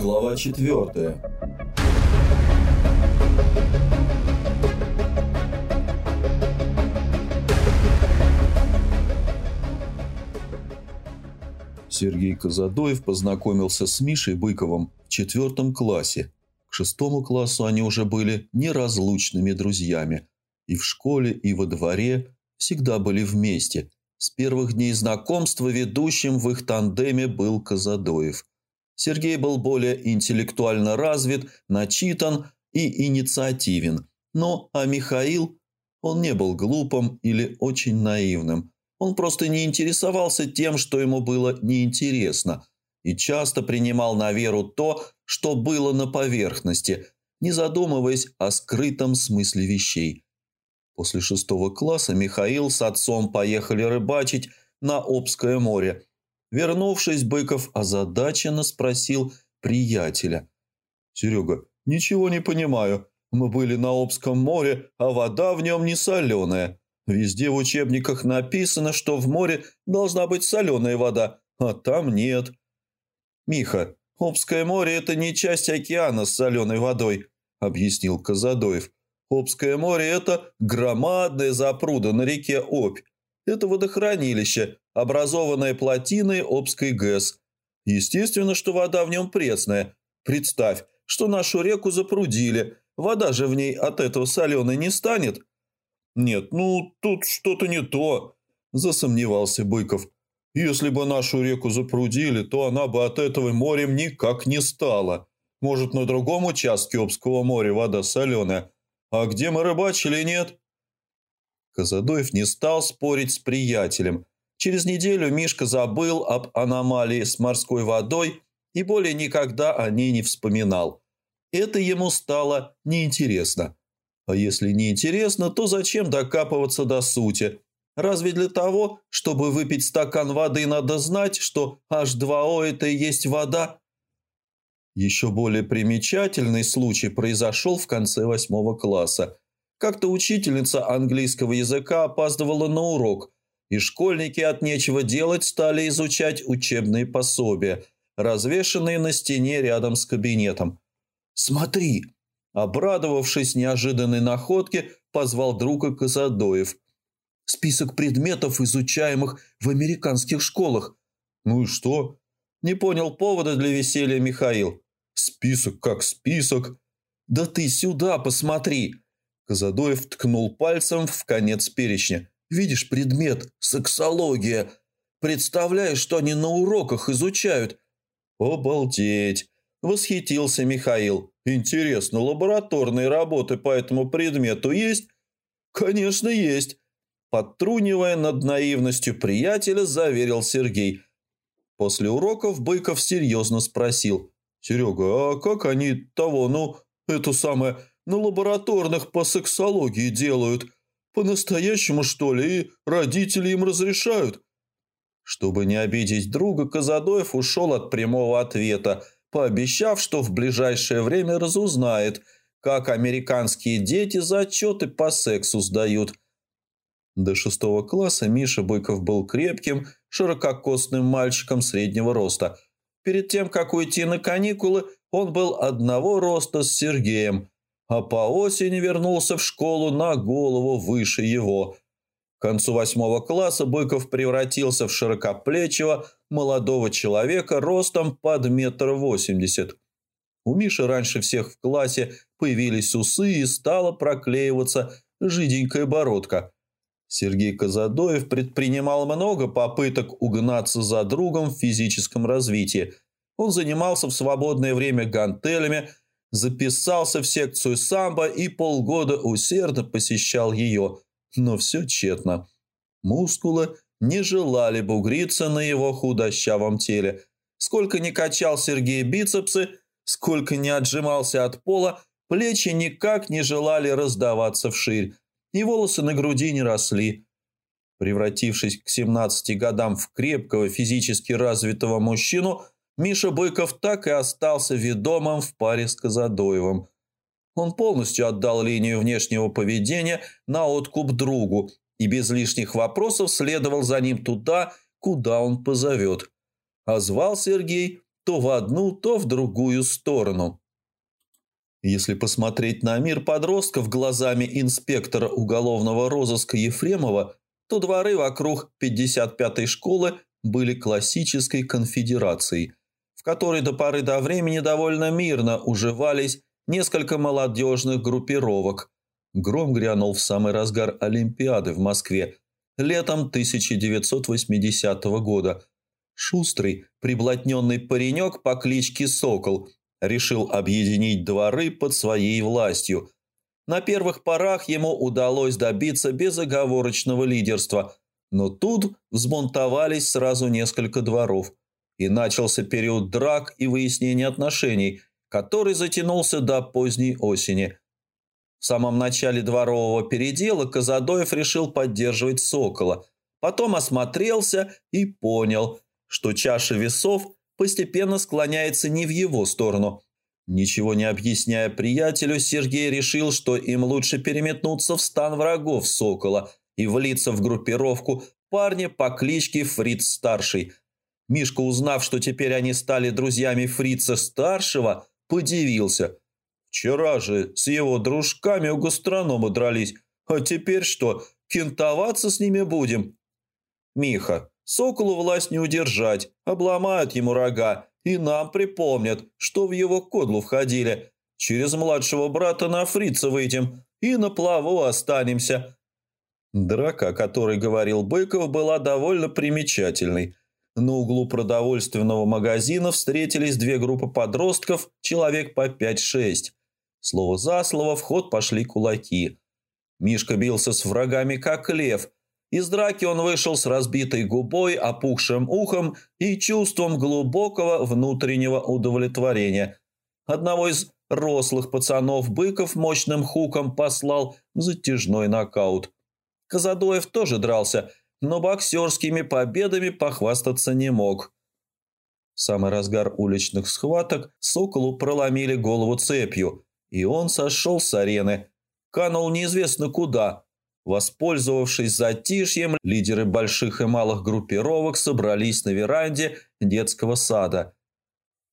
Глава четвертая. Сергей Казадоев познакомился с Мишей Быковым в четвертом классе. К шестому классу они уже были неразлучными друзьями. И в школе, и во дворе всегда были вместе. С первых дней знакомства ведущим в их тандеме был Казадоев. Сергей был более интеллектуально развит, начитан и инициативен. Но а Михаил, он не был глупым или очень наивным. Он просто не интересовался тем, что ему было неинтересно, и часто принимал на веру то, что было на поверхности, не задумываясь о скрытом смысле вещей. После шестого класса Михаил с отцом поехали рыбачить на Обское море. Вернувшись, Быков озадаченно спросил приятеля. «Серега, ничего не понимаю. Мы были на Обском море, а вода в нем не соленая. Везде в учебниках написано, что в море должна быть соленая вода, а там нет». «Миха, Обское море – это не часть океана с соленой водой», – объяснил Казадоев. «Обское море – это громадная запруда на реке Обь. Это водохранилище, образованное плотиной Обской ГЭС. Естественно, что вода в нем пресная. Представь, что нашу реку запрудили. Вода же в ней от этого соленой не станет». «Нет, ну, тут что-то не то», – засомневался Быков. Если бы нашу реку запрудили, то она бы от этого морем никак не стала. Может, на другом участке Обского моря вода соленая. А где мы рыбачили, нет?» Казадоев не стал спорить с приятелем. Через неделю Мишка забыл об аномалии с морской водой и более никогда о ней не вспоминал. Это ему стало неинтересно. А если неинтересно, то зачем докапываться до сути? Разве для того, чтобы выпить стакан воды, надо знать, что H2O – это и есть вода? Еще более примечательный случай произошел в конце восьмого класса. Как-то учительница английского языка опаздывала на урок, и школьники от нечего делать стали изучать учебные пособия, развешанные на стене рядом с кабинетом. «Смотри!» Обрадовавшись неожиданной находке, позвал друга Казадоев – список предметов, изучаемых в американских школах. Ну и что? Не понял повода для веселья Михаил. Список как список. Да ты сюда посмотри. Казадоев ткнул пальцем в конец перечня. Видишь предмет сексология. Представляешь, что они на уроках изучают? Обалдеть! Восхитился Михаил. Интересно, лабораторные работы по этому предмету есть? Конечно, есть. Подтрунивая над наивностью приятеля, заверил Сергей. После уроков Быков серьезно спросил. «Серега, а как они того, ну, это самое, на лабораторных по сексологии делают? По-настоящему, что ли, и родители им разрешают?» Чтобы не обидеть друга, Казадоев ушел от прямого ответа, пообещав, что в ближайшее время разузнает, как американские дети зачеты по сексу сдают – до шестого класса Миша Быков был крепким, ширококосным мальчиком среднего роста. Перед тем, как уйти на каникулы, он был одного роста с Сергеем, а по осени вернулся в школу на голову выше его. К концу восьмого класса Быков превратился в широкоплечего молодого человека ростом под метр восемьдесят. У Миши раньше всех в классе появились усы и стала проклеиваться жиденькая бородка – Сергей Казадоев предпринимал много попыток угнаться за другом в физическом развитии. Он занимался в свободное время гантелями, записался в секцию самбо и полгода усердно посещал ее, но все тщетно. Мускулы не желали бугриться на его худощавом теле. Сколько не качал Сергей бицепсы, сколько не отжимался от пола, плечи никак не желали раздаваться вширь и волосы на груди не росли. Превратившись к 17 годам в крепкого физически развитого мужчину, Миша Быков так и остался ведомым в паре с Казадоевым. Он полностью отдал линию внешнего поведения на откуп другу и без лишних вопросов следовал за ним туда, куда он позовет. А звал Сергей то в одну, то в другую сторону. Если посмотреть на мир подростков глазами инспектора уголовного розыска Ефремова, то дворы вокруг 55-й школы были классической конфедерацией, в которой до поры до времени довольно мирно уживались несколько молодежных группировок. Гром грянул в самый разгар Олимпиады в Москве летом 1980 года. Шустрый, приблотненный паренек по кличке Сокол решил объединить дворы под своей властью. На первых порах ему удалось добиться безоговорочного лидерства, но тут взмонтовались сразу несколько дворов, и начался период драк и выяснения отношений, который затянулся до поздней осени. В самом начале дворового передела Казадоев решил поддерживать Сокола, потом осмотрелся и понял, что чаша весов постепенно склоняется не в его сторону. Ничего не объясняя приятелю, Сергей решил, что им лучше переметнуться в стан врагов Сокола и влиться в группировку парня по кличке Фриц-старший. Мишка, узнав, что теперь они стали друзьями Фрица-старшего, подивился. Вчера же с его дружками у гастронома дрались, а теперь что, кентоваться с ними будем? Миха, Соколу власть не удержать, обломают ему рога, и нам припомнят, что в его кодлу входили. Через младшего брата на фрица выйдем и на плаву останемся». Драка, о которой говорил Быков, была довольно примечательной. На углу продовольственного магазина встретились две группы подростков, человек по 5-6. Слово за слово в ход пошли кулаки. Мишка бился с врагами, как лев – из драки он вышел с разбитой губой, опухшим ухом и чувством глубокого внутреннего удовлетворения. Одного из рослых пацанов Быков мощным хуком послал затяжной нокаут. Казадоев тоже дрался, но боксерскими победами похвастаться не мог. В самый разгар уличных схваток Соколу проломили голову цепью, и он сошел с арены. Канул неизвестно куда – Воспользовавшись затишьем, лидеры больших и малых группировок собрались на веранде детского сада.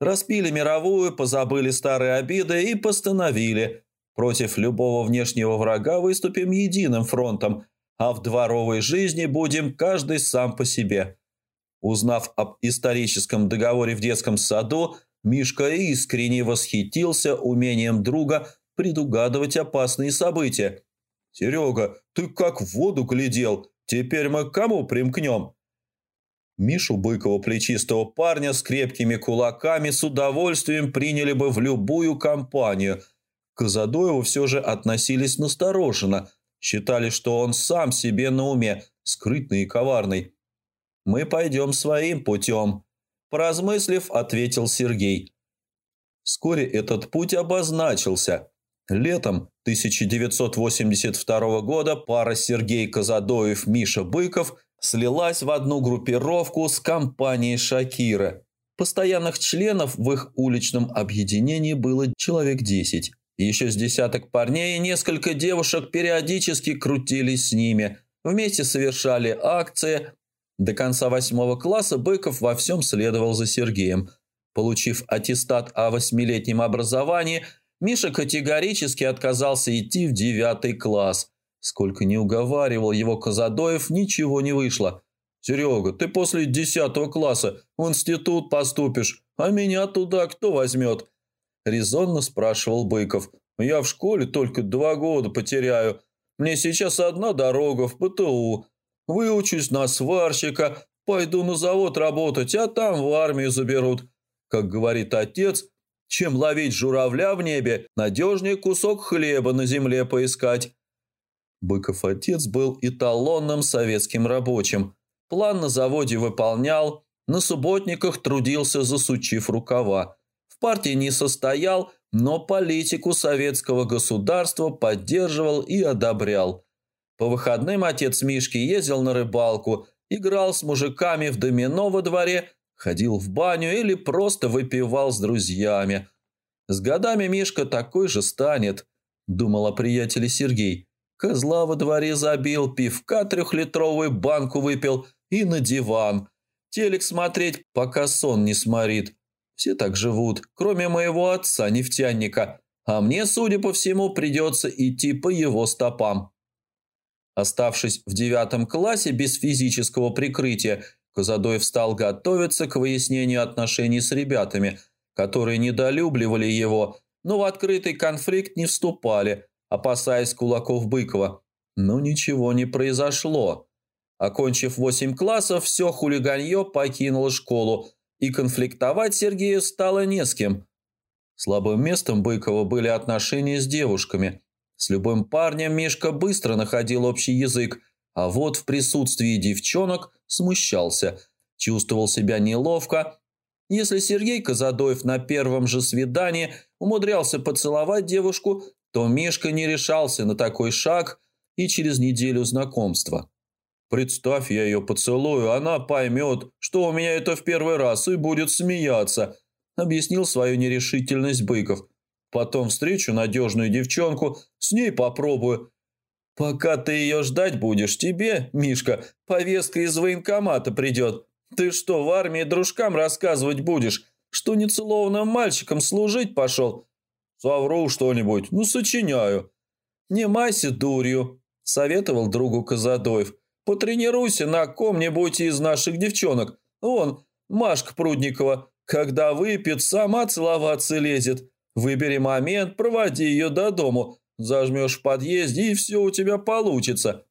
Распили мировую, позабыли старые обиды и постановили против любого внешнего врага выступим единым фронтом, а в дворовой жизни будем каждый сам по себе. Узнав об историческом договоре в детском саду, Мишка искренне восхитился умением друга предугадывать опасные события – «Серега, ты как в воду глядел. Теперь мы к кому примкнем?» Мишу Быкова, плечистого парня с крепкими кулаками, с удовольствием приняли бы в любую компанию. К Казадоеву все же относились настороженно. Считали, что он сам себе на уме, скрытный и коварный. «Мы пойдем своим путем», – поразмыслив, ответил Сергей. Вскоре этот путь обозначился. Летом 1982 года пара Сергей Казадоев-Миша Быков слилась в одну группировку с компанией «Шакира». Постоянных членов в их уличном объединении было человек 10. Еще с десяток парней и несколько девушек периодически крутились с ними, вместе совершали акции. До конца восьмого класса Быков во всем следовал за Сергеем. Получив аттестат о восьмилетнем образовании – Миша категорически отказался идти в девятый класс. Сколько не уговаривал его Казадоев, ничего не вышло. «Серега, ты после десятого класса в институт поступишь, а меня туда кто возьмет?» Резонно спрашивал Быков. «Я в школе только два года потеряю. Мне сейчас одна дорога в ПТУ. Выучусь на сварщика, пойду на завод работать, а там в армию заберут. Как говорит отец, чем ловить журавля в небе, надежнее кусок хлеба на земле поискать. Быков отец был эталонным советским рабочим. План на заводе выполнял, на субботниках трудился, засучив рукава. В партии не состоял, но политику советского государства поддерживал и одобрял. По выходным отец Мишки ездил на рыбалку, играл с мужиками в домино во дворе ходил в баню или просто выпивал с друзьями. С годами Мишка такой же станет, думал о приятеле Сергей. Козла во дворе забил, пивка трехлитровую банку выпил и на диван. Телек смотреть, пока сон не сморит. Все так живут, кроме моего отца, нефтяника, а мне, судя по всему, придется идти по его стопам. Оставшись в девятом классе без физического прикрытия, Казадоев стал готовиться к выяснению отношений с ребятами, которые недолюбливали его, но в открытый конфликт не вступали, опасаясь кулаков Быкова. Но ничего не произошло. Окончив восемь классов, все хулиганье покинуло школу, и конфликтовать Сергею стало не с кем. Слабым местом Быкова были отношения с девушками. С любым парнем Мишка быстро находил общий язык, а вот в присутствии девчонок смущался, чувствовал себя неловко. Если Сергей Казадоев на первом же свидании умудрялся поцеловать девушку, то Мишка не решался на такой шаг и через неделю знакомства. Представь, я ее поцелую, она поймет, что у меня это в первый раз и будет смеяться», – объяснил свою нерешительность Быков. «Потом встречу надежную девчонку, с ней попробую. Пока ты ее ждать будешь, тебе, Мишка, повестка из военкомата придет. Ты что, в армии дружкам рассказывать будешь, что нецелованным мальчиком служить пошел?» «Совру что-нибудь, ну сочиняю». «Не майся дурью», – советовал другу Казадоев – Потренируйся на ком-нибудь из наших девчонок. Вон, Машка Прудникова, когда выпьет, сама целоваться лезет. Выбери момент, проводи ее до дому. Зажмешь в подъезде, и все у тебя получится».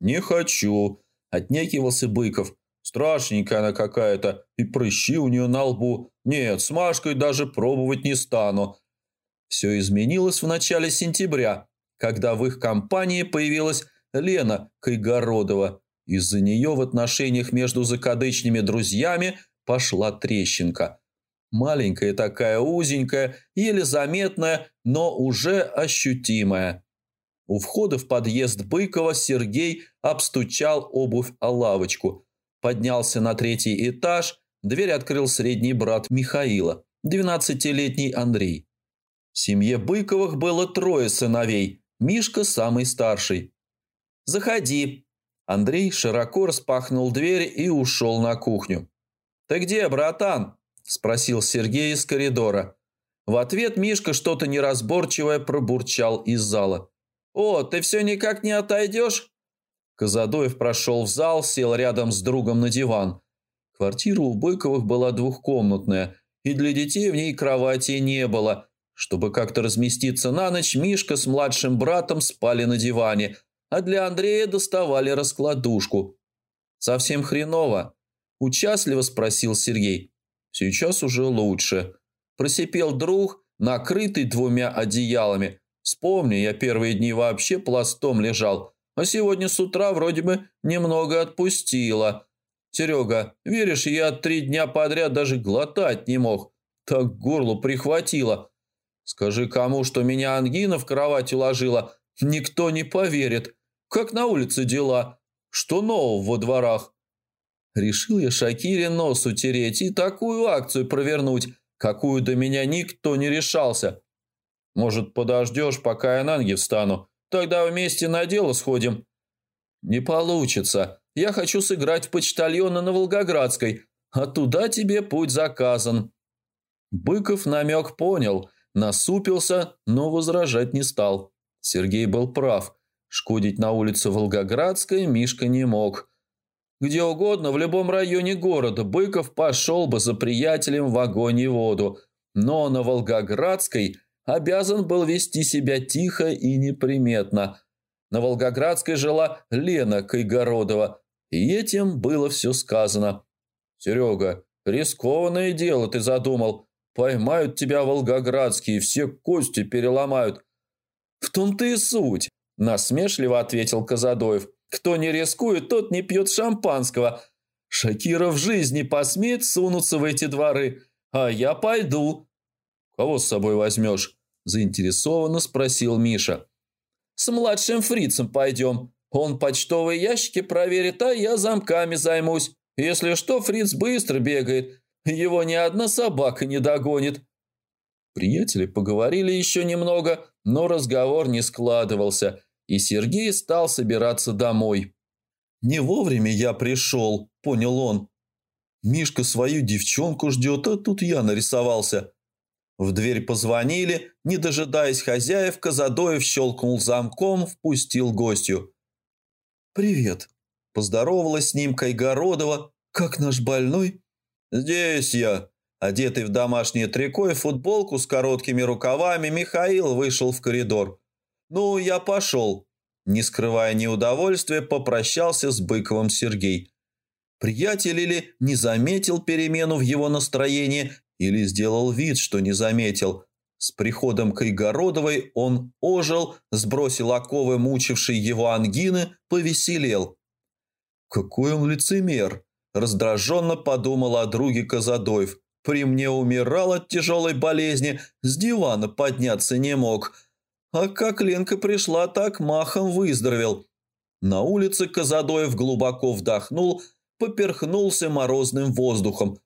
«Не хочу», – отнекивался Быков. «Страшненькая она какая-то, и прыщи у нее на лбу. Нет, с Машкой даже пробовать не стану». Все изменилось в начале сентября, когда в их компании появилась Лена Кайгородова. Из-за нее в отношениях между закадычными друзьями пошла трещинка. Маленькая такая, узенькая, еле заметная, но уже ощутимая. У входа в подъезд Быкова Сергей обстучал обувь о лавочку. Поднялся на третий этаж, дверь открыл средний брат Михаила, двенадцатилетний Андрей. В семье Быковых было трое сыновей, Мишка самый старший. «Заходи». Андрей широко распахнул дверь и ушел на кухню. «Ты где, братан?» – спросил Сергей из коридора. В ответ Мишка что-то неразборчивое пробурчал из зала. «О, ты все никак не отойдешь?» Казадоев прошел в зал, сел рядом с другом на диван. Квартира у Быковых была двухкомнатная, и для детей в ней кровати не было. Чтобы как-то разместиться на ночь, Мишка с младшим братом спали на диване – а для Андрея доставали раскладушку. «Совсем хреново?» – участливо спросил Сергей. «Сейчас уже лучше». Просипел друг, накрытый двумя одеялами. «Вспомни, я первые дни вообще пластом лежал, а сегодня с утра вроде бы немного отпустила. Серега, веришь, я три дня подряд даже глотать не мог. Так горло прихватило. Скажи кому, что меня ангина в кровать уложила, никто не поверит. Как на улице дела? Что нового во дворах?» Решил я Шакире нос утереть и такую акцию провернуть, какую до меня никто не решался. Может, подождешь, пока я на ноги встану? Тогда вместе на дело сходим. Не получится. Я хочу сыграть в почтальона на Волгоградской, а туда тебе путь заказан. Быков намек понял, насупился, но возражать не стал. Сергей был прав. Шкодить на улице Волгоградской Мишка не мог. Где угодно, в любом районе города, Быков пошел бы за приятелем в огонь и воду, но на Волгоградской обязан был вести себя тихо и неприметно. На Волгоградской жила Лена Кайгородова, и этим было все сказано. «Серега, рискованное дело ты задумал. Поймают тебя волгоградские, все кости переломают». «В том-то и суть. Насмешливо ответил Казадоев. «Кто не рискует, тот не пьет шампанского. Шакира в жизни посмеет сунуться в эти дворы, а я пойду». «Кого с собой возьмешь?» – заинтересованно спросил Миша. «С младшим фрицем пойдем. Он почтовые ящики проверит, а я замками займусь. Если что, фриц быстро бегает. Его ни одна собака не догонит». Приятели поговорили еще немного, но разговор не складывался – и Сергей стал собираться домой. «Не вовремя я пришел», – понял он. Мишка свою девчонку ждет, а тут я нарисовался. В дверь позвонили, не дожидаясь хозяев, Казадоев щелкнул замком, впустил гостью. «Привет», – поздоровалась с ним Кайгородова. «Как наш больной?» «Здесь я», Одетый в домашнее трико и футболку с короткими рукавами, Михаил вышел в коридор. «Ну, я пошел». Не скрывая неудовольствия, попрощался с Быковым Сергей. Приятель или не заметил перемену в его настроении, или сделал вид, что не заметил. С приходом Кайгородовой он ожил, сбросил оковы, мучившие его ангины, повеселел. «Какой он лицемер!» – раздраженно подумал о друге Казадоев – при мне умирал от тяжелой болезни, с дивана подняться не мог. А как Ленка пришла, так махом выздоровел. На улице Казадоев глубоко вдохнул, поперхнулся морозным воздухом.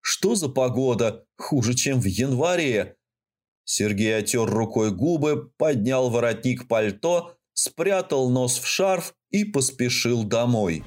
Что за погода? Хуже, чем в январе. Сергей отер рукой губы, поднял воротник пальто, спрятал нос в шарф и поспешил домой.